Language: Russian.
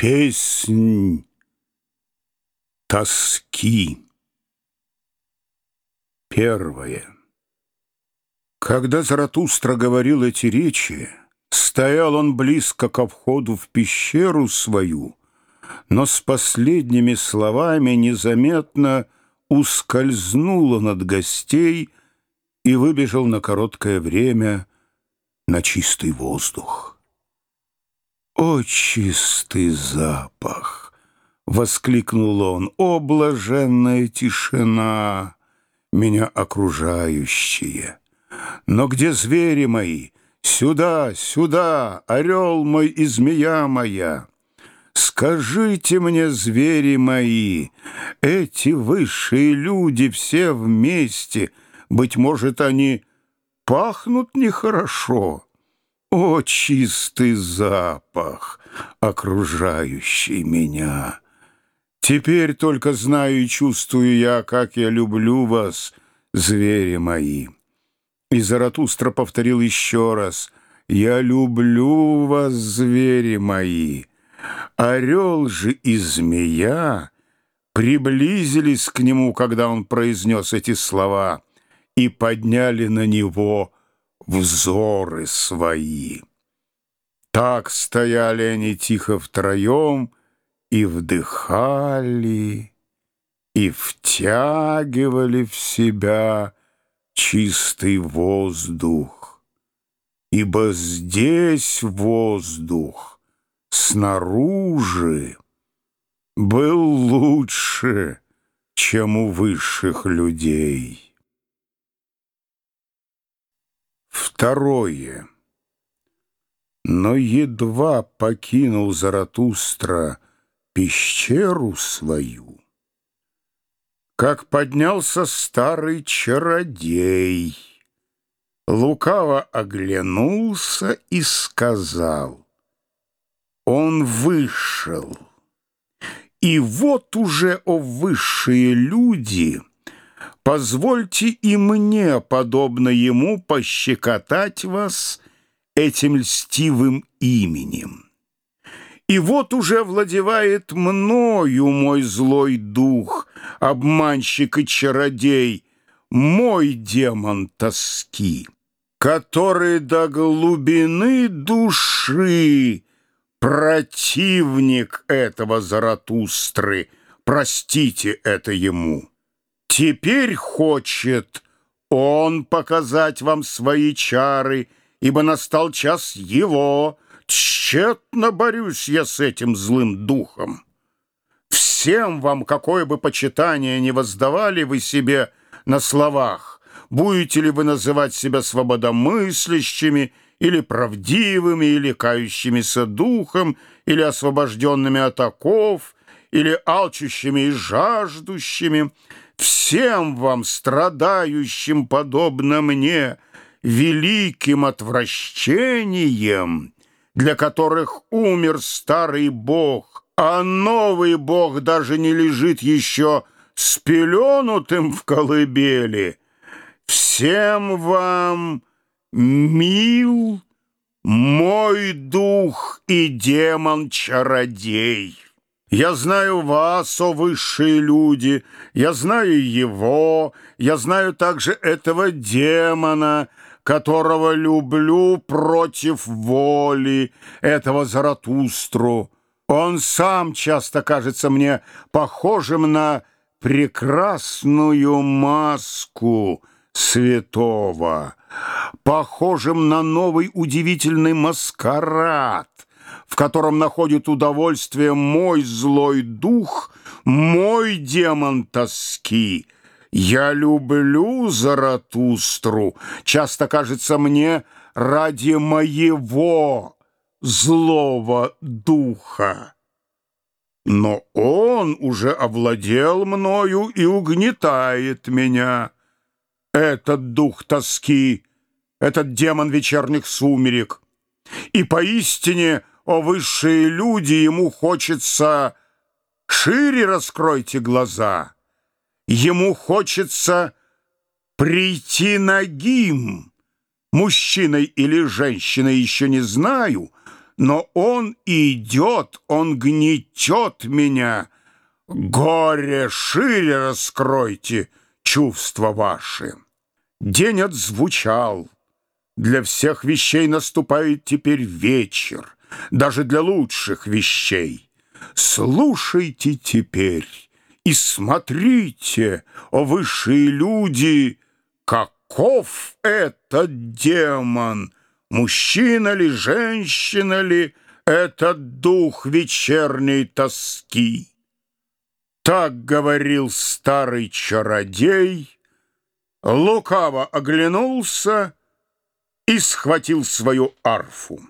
Песнь тоски. Первое. Когда Заратустра говорил эти речи, стоял он близко ко входу в пещеру свою, но с последними словами незаметно ускользнул от гостей и выбежал на короткое время на чистый воздух. «О, чистый запах!» — воскликнул он. «О, блаженная тишина, меня окружающие! Но где звери мои? Сюда, сюда, орел мой и змея моя!» Скажите мне, звери мои, эти высшие люди все вместе, быть может, они пахнут нехорошо?» О, чистый запах, окружающий меня! Теперь только знаю и чувствую я, как я люблю вас, звери мои. И Заратустра повторил еще раз, «Я люблю вас, звери мои». Орел же и змея приблизились к нему, когда он произнес эти слова, и подняли на него взоры свои. Так стояли они тихо втроем и вдыхали, и втягивали в себя чистый воздух, ибо здесь воздух снаружи был лучше, чем у высших людей. Второе. Но едва покинул Заратустра пещеру свою, как поднялся старый чародей, лукаво оглянулся и сказал, он вышел. И вот уже, о высшие люди — Позвольте и мне, подобно ему, пощекотать вас этим льстивым именем. И вот уже владевает мною мой злой дух, обманщик и чародей, мой демон тоски, который до глубины души противник этого Заратустры, простите это ему. Теперь хочет он показать вам свои чары, ибо настал час его. Тщетно борюсь я с этим злым духом. Всем вам, какое бы почитание не воздавали вы себе на словах, будете ли вы называть себя свободомыслящими или правдивыми, или кающимися духом, или освобожденными от оков, или алчущими и жаждущими — всем вам, страдающим, подобно мне, великим отвращением, для которых умер старый бог, а новый бог даже не лежит еще спеленутым в колыбели, всем вам мил мой дух и демон-чародей». Я знаю вас, о высшие люди, я знаю его, я знаю также этого демона, которого люблю против воли, этого Заратустру. Он сам часто кажется мне похожим на прекрасную маску святого, похожим на новый удивительный маскарад — в котором находит удовольствие мой злой дух, мой демон тоски. Я люблю Заратустру, часто кажется мне, ради моего злого духа. Но он уже овладел мною и угнетает меня. Этот дух тоски, этот демон вечерних сумерек. И поистине о высшие люди, ему хочется шире раскройте глаза. Ему хочется прийти нагим, мужчиной или женщиной еще не знаю, но он идет, он гнетет меня. Горе шире раскройте чувства ваши. День отзвучал. Для всех вещей наступает теперь вечер, даже для лучших вещей. Слушайте теперь и смотрите, о высшие люди, каков этот демон, мужчина ли, женщина ли, этот дух вечерней тоски. Так говорил старый чародей, лукаво оглянулся и схватил свою арфу.